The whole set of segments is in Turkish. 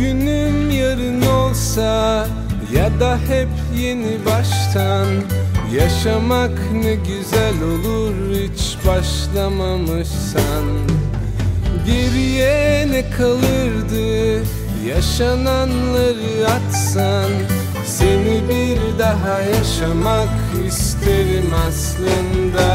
günüm yarın olsa ya da hep yeni baştan Yaşamak ne güzel olur hiç başlamamışsan. Geriye ne kalırdı yaşananları atsan Seni bir daha yaşamak isterim aslında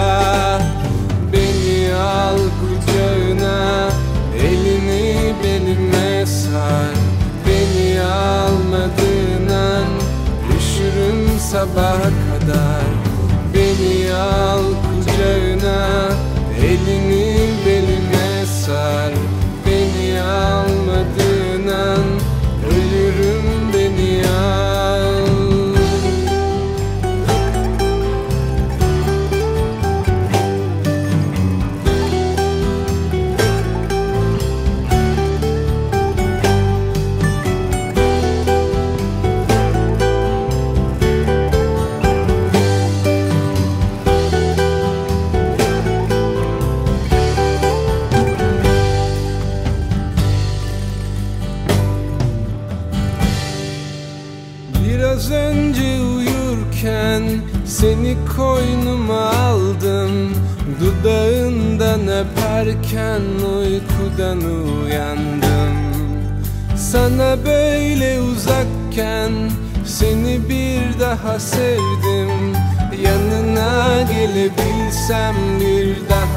sabaha kadar Beni al seni koynuma aldım. Dudağından öperken uykudan uyandım. Sana böyle uzakken seni bir daha sevdim. Yanına gelebilsem bir daha